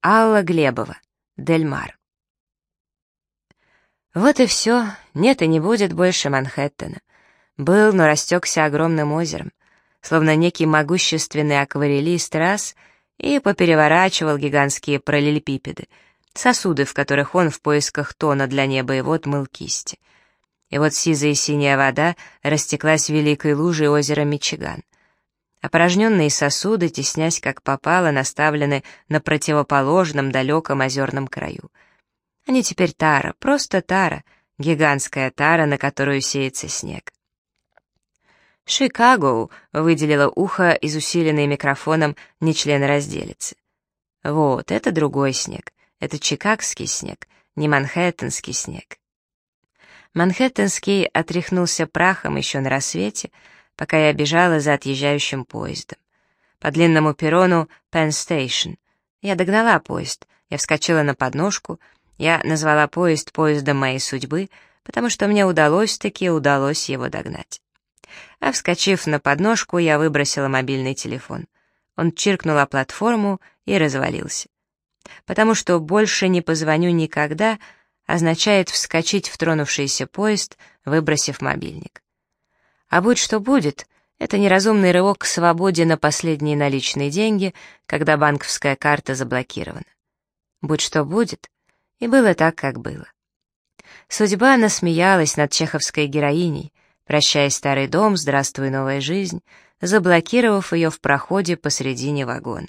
Алла Глебова, Дельмар. Вот и все, нет и не будет больше Манхэттена. Был, но растекся огромным озером, словно некий могущественный акварелист раз и попереворачивал гигантские параллелепипеды, сосуды, в которых он в поисках тона для неба и вод мыл кисти. И вот сизая и синяя вода растеклась великой лужей озера Мичиган. Опорожненные сосуды, теснясь как попало, наставлены на противоположном далеком озерном краю. Они теперь тара, просто тара, гигантская тара, на которую сеется снег. «Шикаго!» — выделила ухо из усиленной микрофоном нечленоразделицы. «Вот, это другой снег. Это чикагский снег, не манхэттенский снег». Манхэттенский отряхнулся прахом еще на рассвете, пока я бежала за отъезжающим поездом. По длинному перрону Station. Я догнала поезд, я вскочила на подножку, я назвала поезд поездом моей судьбы, потому что мне удалось-таки удалось его догнать. А вскочив на подножку, я выбросила мобильный телефон. Он чиркнул о платформу и развалился. Потому что «больше не позвоню никогда» означает вскочить в тронувшийся поезд, выбросив мобильник. А будь что будет, это неразумный рывок к свободе на последние наличные деньги, когда банковская карта заблокирована. Будь что будет, и было так, как было. Судьба насмеялась над чеховской героиней, Прощай, старый дом, здравствуй, новая жизнь, заблокировав ее в проходе посредине вагона.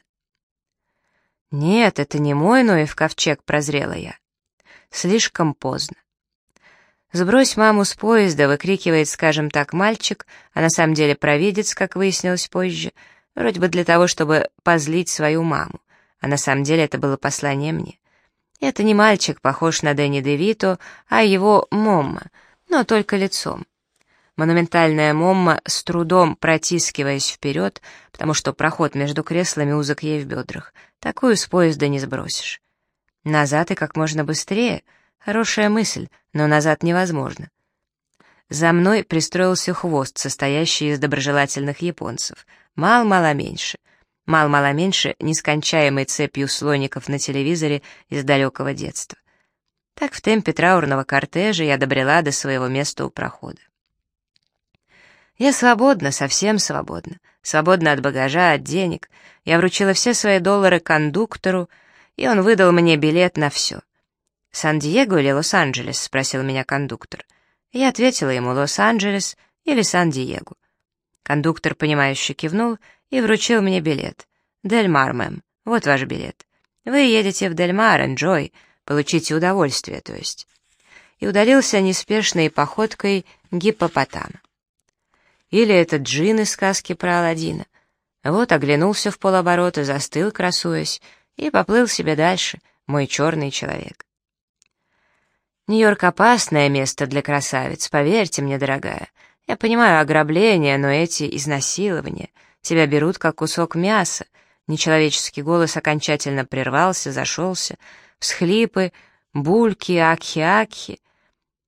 «Нет, это не мой Ноев ковчег», — прозрела я. Слишком поздно. «Сбрось маму с поезда», — выкрикивает, скажем так, мальчик, а на самом деле провидец, как выяснилось позже, вроде бы для того, чтобы позлить свою маму, а на самом деле это было послание мне. Это не мальчик, похож на Дэнни Девито, а его момма, но только лицом. Монументальная Момма с трудом протискиваясь вперед, потому что проход между креслами узок ей в бедрах. Такую с поезда не сбросишь. Назад и как можно быстрее. Хорошая мысль, но назад невозможно. За мной пристроился хвост, состоящий из доброжелательных японцев. Мал-мало меньше. Мал-мало меньше нескончаемой цепью слоников на телевизоре из далекого детства. Так в темпе траурного кортежа я добрела до своего места у прохода. Я свободна, совсем свободна. Свободна от багажа, от денег. Я вручила все свои доллары кондуктору, и он выдал мне билет на все. «Сан-Диего или Лос-Анджелес?» — спросил меня кондуктор. Я ответила ему «Лос-Анджелес» или «Сан-Диего». Кондуктор, понимающе кивнул и вручил мне билет. «Дель-Мар, мэм, вот ваш билет. Вы едете в Дель-Мар, энджой, получите удовольствие, то есть». И удалился неспешной походкой гиппопотама. Или это джин из сказки про Аладдина. Вот оглянулся в полоборота, застыл, красуясь, и поплыл себе дальше, мой черный человек. Нью-Йорк — опасное место для красавиц, поверьте мне, дорогая. Я понимаю ограбление, но эти изнасилования тебя берут как кусок мяса. Нечеловеческий голос окончательно прервался, зашелся. Всхлипы, бульки, акхи-акхи.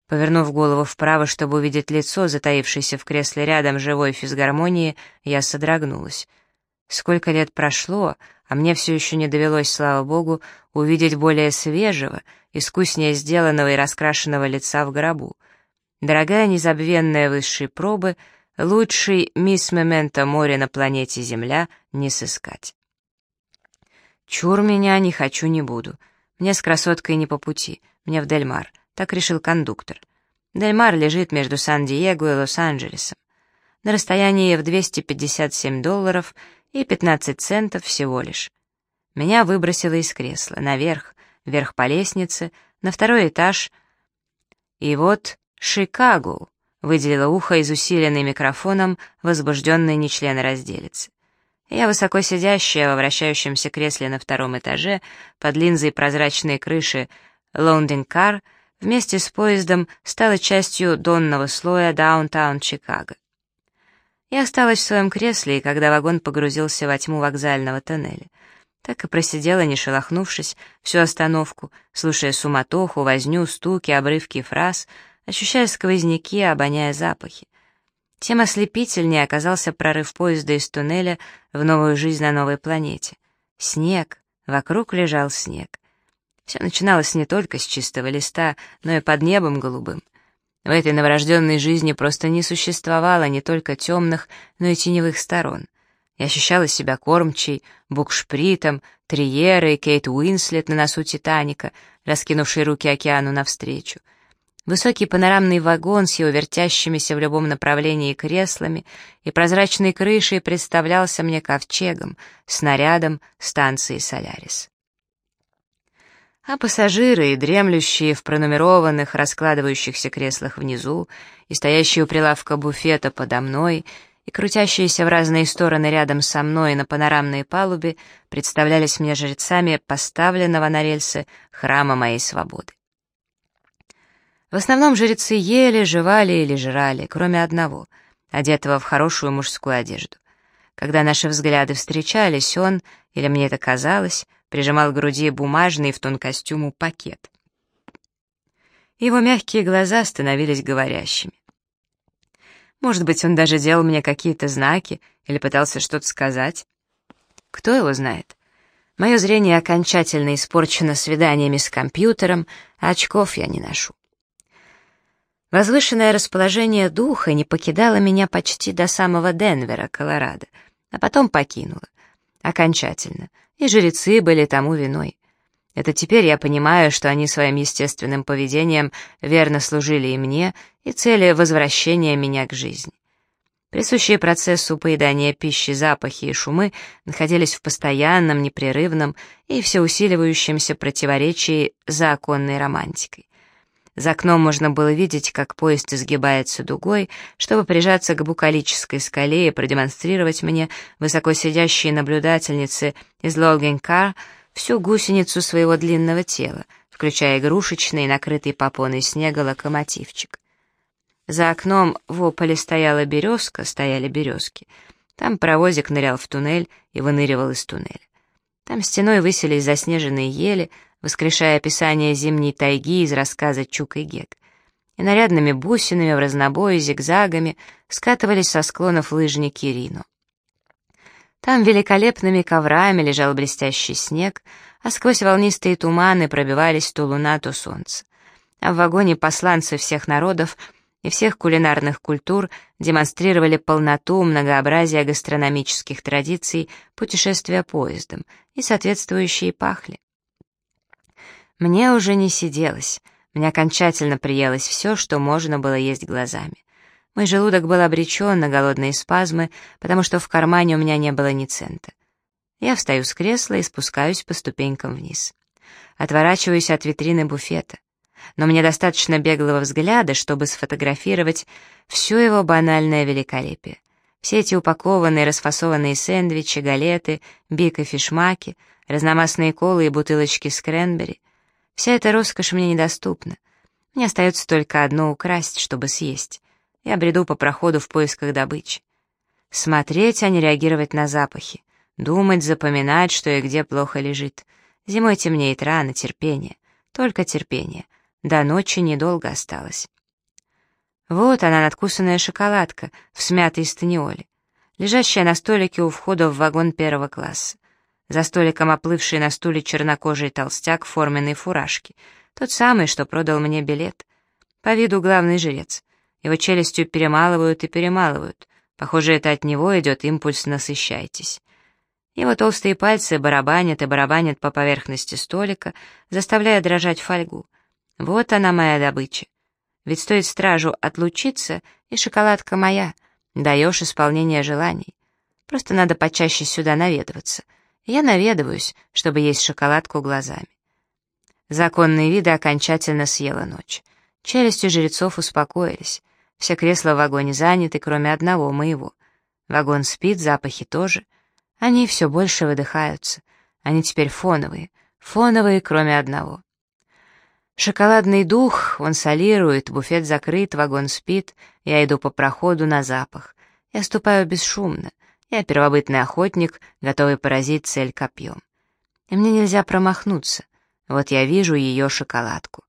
Повернув голову вправо, чтобы увидеть лицо, затаившееся в кресле рядом живой физгармонии, я содрогнулась. Сколько лет прошло, а мне все еще не довелось, слава богу, увидеть более свежего, искуснее сделанного и раскрашенного лица в гробу. Дорогая незабвенная высшей пробы, лучший мисс Мементо море на планете Земля не сыскать. Чур меня, не хочу, не буду. Мне с красоткой не по пути, мне в Дельмар. Так решил кондуктор. Дельмар лежит между Сан-Диего и Лос-Анджелесом. На расстоянии в 257 долларов и 15 центов всего лишь. Меня выбросило из кресла, наверх, вверх по лестнице, на второй этаж. И вот Шикаго, выделила ухо из усиленной микрофоном возбужденной нечленоразделицы. Я высоко сидящая во вращающемся кресле на втором этаже под линзой прозрачной крыши Лондин Кар — вместе с поездом стала частью донного слоя даунтаун Чикаго. Я осталась в своем кресле, и когда вагон погрузился во тьму вокзального тоннеля, так и просидела, не шелохнувшись, всю остановку, слушая суматоху, возню, стуки, обрывки фраз, ощущая сквозняки, обоняя запахи. Тем ослепительнее оказался прорыв поезда из туннеля в новую жизнь на новой планете. Снег, Вокруг лежал снег. Все начиналось не только с чистого листа, но и под небом голубым. В этой новорожденной жизни просто не существовало не только темных, но и теневых сторон. Я ощущала себя кормчей, букшпритом, Триерой, Кейт Уинслет на носу Титаника, раскинувшей руки океану навстречу. Высокий панорамный вагон с его вертящимися в любом направлении креслами и прозрачной крышей представлялся мне ковчегом, снарядом станции «Солярис». А пассажиры, дремлющие в пронумерованных, раскладывающихся креслах внизу, и стоящие у прилавка буфета подо мной, и крутящиеся в разные стороны рядом со мной на панорамной палубе, представлялись мне жрецами поставленного на рельсы храма моей свободы. В основном жрецы ели, жевали или жрали, кроме одного, одетого в хорошую мужскую одежду. Когда наши взгляды встречались, он, или мне это казалось, прижимал к груди бумажный в тон костюму пакет. Его мягкие глаза становились говорящими. Может быть, он даже делал мне какие-то знаки или пытался что-то сказать. Кто его знает? Мое зрение окончательно испорчено свиданиями с компьютером, а очков я не ношу. Возвышенное расположение духа не покидало меня почти до самого Денвера, Колорадо, а потом покинуло. Окончательно. И жрецы были тому виной. Это теперь я понимаю, что они своим естественным поведением верно служили и мне, и цели возвращения меня к жизни. Присущие процессу поедания пищи запахи и шумы находились в постоянном, непрерывном и всеусиливающемся противоречии законной романтикой. За окном можно было видеть, как поезд изгибается дугой, чтобы прижаться к букалической скале и продемонстрировать мне высоко сидящие наблюдательницы из Логенкар всю гусеницу своего длинного тела, включая игрушечный, накрытый попоной снега локомотивчик. За окном в ополе стояла березка, стояли березки. Там паровозик нырял в туннель и выныривал из туннеля. Там стеной высились заснеженные ели, воскрешая описание зимней тайги из рассказа Чук и Гек. И нарядными бусинами в разнобое зигзагами скатывались со склонов лыжники Рино. Там великолепными коврами лежал блестящий снег, а сквозь волнистые туманы пробивались то луна, то солнце. А в вагоне посланцы всех народов и всех кулинарных культур демонстрировали полноту, многообразие гастрономических традиций путешествия поездом и соответствующие пахли. Мне уже не сиделось. Мне окончательно приелось все, что можно было есть глазами. Мой желудок был обречен на голодные спазмы, потому что в кармане у меня не было ни цента. Я встаю с кресла и спускаюсь по ступенькам вниз. Отворачиваюсь от витрины буфета. Но мне достаточно беглого взгляда, чтобы сфотографировать все его банальное великолепие. Все эти упакованные, расфасованные сэндвичи, галеты, бик и фишмаки, разномастные колы и бутылочки с кренбери — Вся эта роскошь мне недоступна. Мне остается только одно украсть, чтобы съесть. Я бреду по проходу в поисках добычи. Смотреть, а не реагировать на запахи. Думать, запоминать, что и где плохо лежит. Зимой темнеет рано, терпение. Только терпение. До ночи недолго осталось. Вот она, надкусанная шоколадка в смятой станиоле, лежащая на столике у входа в вагон первого класса. За столиком оплывший на стуле чернокожий толстяк в форменной фуражке. Тот самый, что продал мне билет. По виду главный жрец. Его челюстью перемалывают и перемалывают. Похоже, это от него идет импульс «насыщайтесь». Его толстые пальцы барабанят и барабанят по поверхности столика, заставляя дрожать фольгу. Вот она моя добыча. Ведь стоит стражу отлучиться, и шоколадка моя. Даешь исполнение желаний. Просто надо почаще сюда наведываться — я наведываюсь, чтобы есть шоколадку глазами. Законные виды окончательно съела ночь. Челюсти жрецов успокоились. Все кресла в вагоне заняты, кроме одного, моего. Вагон спит, запахи тоже. Они все больше выдыхаются. Они теперь фоновые. Фоновые, кроме одного. Шоколадный дух, он солирует, буфет закрыт, вагон спит, я иду по проходу на запах. Я ступаю бесшумно. Я первобытный охотник, готовый поразить цель копьем. И мне нельзя промахнуться. Вот я вижу ее шоколадку.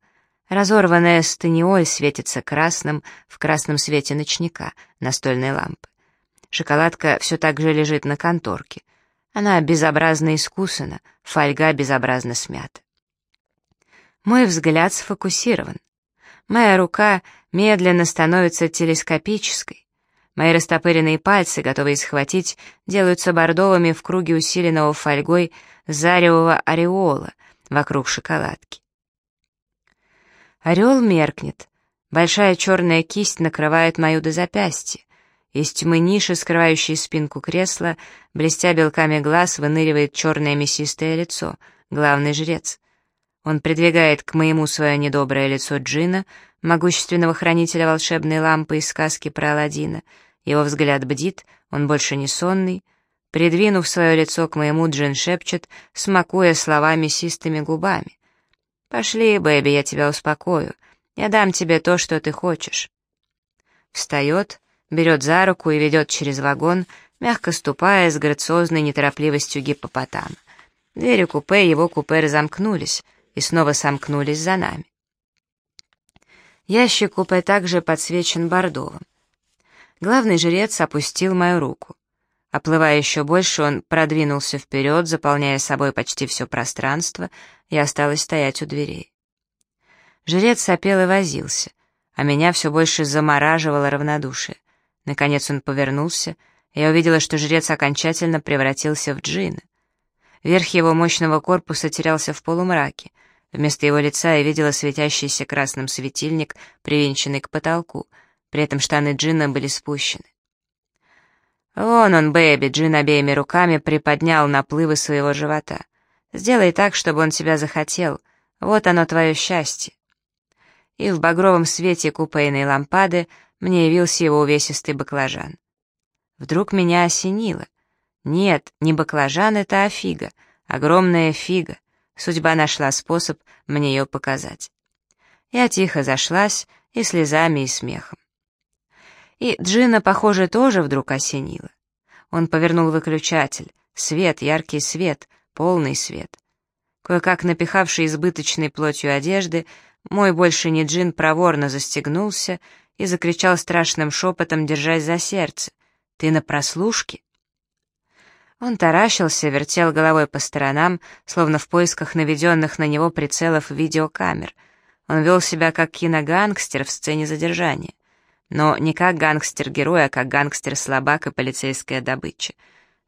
Разорванная стениоль светится красным в красном свете ночника, настольной лампы. Шоколадка все так же лежит на конторке. Она безобразно искусана, фольга безобразно смята. Мой взгляд сфокусирован. Моя рука медленно становится телескопической. Мои растопыренные пальцы, готовые схватить, делаются бордовыми в круге усиленного фольгой заревого ореола вокруг шоколадки. Орел меркнет. Большая черная кисть накрывает мою до запястья. Из тьмы ниши, скрывающей спинку кресла, блестя белками глаз, выныривает черное мясистое лицо, главный жрец. Он придвигает к моему свое недоброе лицо Джина, могущественного хранителя волшебной лампы из сказки про Аладдина. Его взгляд бдит, он больше не сонный. Придвинув свое лицо к моему, Джин шепчет, смакуя слова мясистыми губами. «Пошли, бэби, я тебя успокою. Я дам тебе то, что ты хочешь». Встает, берет за руку и ведет через вагон, мягко ступая с грациозной неторопливостью гиппопотама. Двери купе его купе разомкнулись и снова сомкнулись за нами. Ящик купе также подсвечен бордовым. Главный жрец опустил мою руку. Оплывая еще больше, он продвинулся вперед, заполняя собой почти все пространство, и осталось стоять у дверей. Жрец сопел и возился, а меня все больше замораживало равнодушие. Наконец он повернулся, и я увидела, что жрец окончательно превратился в джина. Верх его мощного корпуса терялся в полумраке. Вместо его лица я видела светящийся красным светильник, привинченный к потолку. При этом штаны джина были спущены. «Вон он, Бэби!» — Джин обеими руками приподнял наплывы своего живота. «Сделай так, чтобы он тебя захотел. Вот оно твое счастье!» И в багровом свете купейной лампады мне явился его увесистый баклажан. Вдруг меня осенило. Нет, не баклажан это, а фига. Огромная фига. Судьба нашла способ мне ее показать. Я тихо зашлась и слезами, и смехом. И Джина, похоже, тоже вдруг осенило. Он повернул выключатель. Свет, яркий свет, полный свет. Кое-как напихавший избыточной плотью одежды, мой больше не джин проворно застегнулся и закричал страшным шепотом, держась за сердце. «Ты на прослушке?» Он таращился, вертел головой по сторонам, словно в поисках наведенных на него прицелов видеокамер. Он вел себя как киногангстер в сцене задержания. Но не как гангстер-герой, а как гангстер-слабак и полицейская добыча.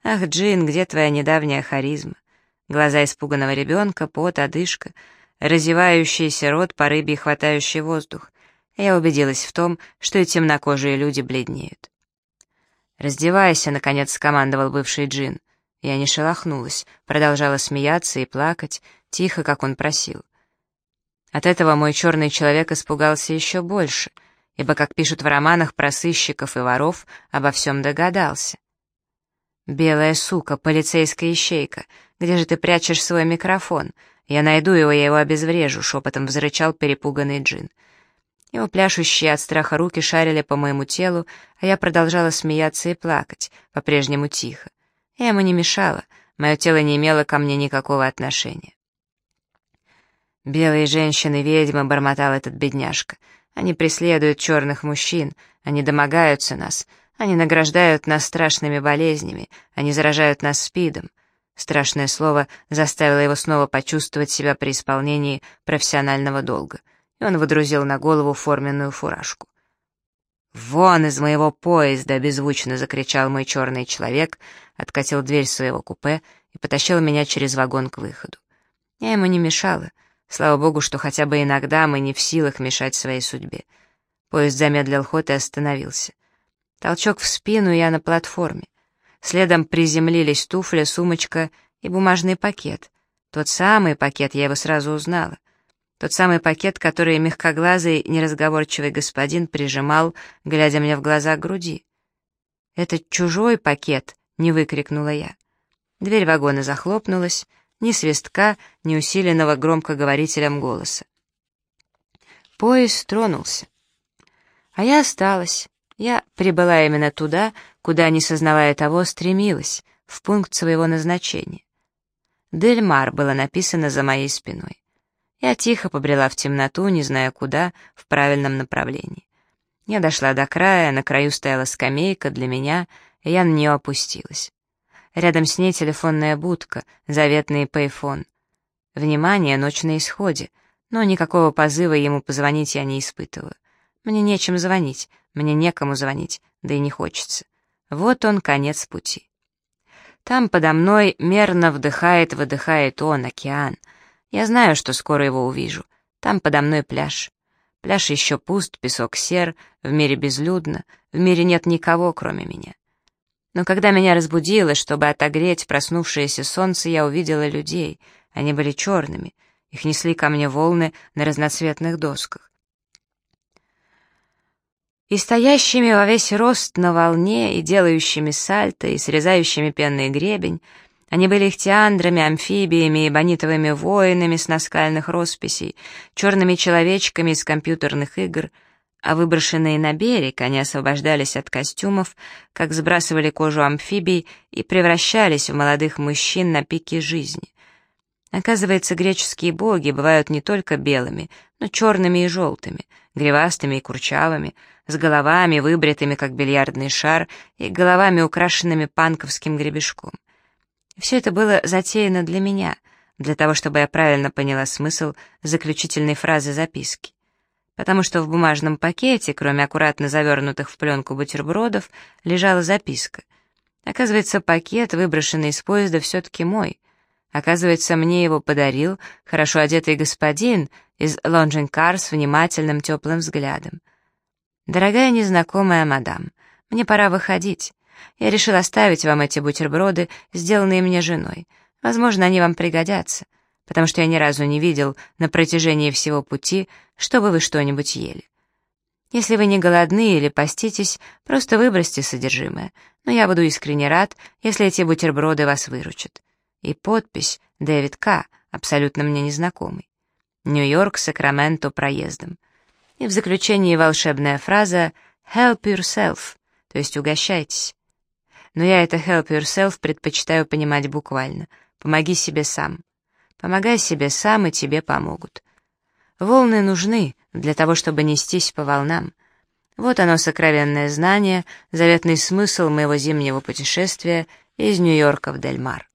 «Ах, Джин, где твоя недавняя харизма?» Глаза испуганного ребенка, пот, одышка, разевающийся рот по рыбе, хватающий воздух я убедилась в том, что и темнокожие люди бледнеют. «Раздевайся», — наконец скомандовал бывший джин. Я не шелохнулась, продолжала смеяться и плакать, тихо, как он просил. От этого мой черный человек испугался еще больше, ибо, как пишут в романах про сыщиков и воров, обо всем догадался. «Белая сука, полицейская ищейка, где же ты прячешь свой микрофон? Я найду его, я его обезврежу», — шепотом взрычал перепуганный джин. Его пляшущие от страха руки шарили по моему телу, а я продолжала смеяться и плакать, по-прежнему тихо. Я ему не мешала, мое тело не имело ко мне никакого отношения. «Белые женщины-ведьмы», — бормотал этот бедняжка, — «они преследуют черных мужчин, они домогаются нас, они награждают нас страшными болезнями, они заражают нас спидом». Страшное слово заставило его снова почувствовать себя при исполнении профессионального долга — и он выдрузил на голову форменную фуражку. «Вон из моего поезда!» — беззвучно закричал мой черный человек, откатил дверь своего купе и потащил меня через вагон к выходу. Я ему не мешала. Слава богу, что хотя бы иногда мы не в силах мешать своей судьбе. Поезд замедлил ход и остановился. Толчок в спину, я на платформе. Следом приземлились туфля, сумочка и бумажный пакет. Тот самый пакет, я его сразу узнала. Тот самый пакет, который мягкоглазый, неразговорчивый господин прижимал, глядя мне в глаза к груди. «Это чужой пакет!» — не выкрикнула я. Дверь вагона захлопнулась, ни свистка, ни усиленного громкоговорителем голоса. Поезд тронулся. А я осталась. Я прибыла именно туда, куда, не сознавая того, стремилась, в пункт своего назначения. «Дель-Мар» было написано за моей спиной. Я тихо побрела в темноту, не зная куда, в правильном направлении. Я дошла до края, на краю стояла скамейка для меня, и я на нее опустилась. Рядом с ней телефонная будка, заветный пейфон. Внимание, ночь на исходе, но никакого позыва ему позвонить я не испытываю. Мне нечем звонить, мне некому звонить, да и не хочется. Вот он, конец пути. Там подо мной мерно вдыхает-выдыхает он, океан. Я знаю, что скоро его увижу. Там подо мной пляж. Пляж еще пуст, песок сер, в мире безлюдно, в мире нет никого, кроме меня. Но когда меня разбудило, чтобы отогреть проснувшееся солнце, я увидела людей. Они были черными. Их несли ко мне волны на разноцветных досках и стоящими во весь рост на волне, и делающими сальто, и срезающими пенный гребень, они были ихтиандрами, амфибиями и бонитовыми воинами с наскальных росписей, черными человечками из компьютерных игр, а выброшенные на берег они освобождались от костюмов, как сбрасывали кожу амфибий и превращались в молодых мужчин на пике жизни. Оказывается, греческие боги бывают не только белыми, но черными и желтыми, гривастыми и курчавыми, с головами, выбритыми, как бильярдный шар, и головами, украшенными панковским гребешком. Все это было затеяно для меня, для того, чтобы я правильно поняла смысл заключительной фразы записки. Потому что в бумажном пакете, кроме аккуратно завернутых в пленку бутербродов, лежала записка. Оказывается, пакет, выброшенный из поезда, все-таки мой. Оказывается, мне его подарил хорошо одетый господин из Лонжин Кар с внимательным теплым взглядом. «Дорогая незнакомая мадам, мне пора выходить. Я решил оставить вам эти бутерброды, сделанные мне женой. Возможно, они вам пригодятся, потому что я ни разу не видел на протяжении всего пути, чтобы вы что-нибудь ели. Если вы не голодны или поститесь, просто выбросьте содержимое, но я буду искренне рад, если эти бутерброды вас выручат. И подпись «Дэвид К», абсолютно мне незнакомый. Нью-Йорк, Сакраменто проездом. И в заключении волшебная фраза «help yourself», то есть угощайтесь. Но я это help yourself предпочитаю понимать буквально. Помоги себе сам. Помогай себе сам, и тебе помогут. Волны нужны для того, чтобы нестись по волнам. Вот оно сокровенное знание, заветный смысл моего зимнего путешествия из Нью-Йорка в Дельмар.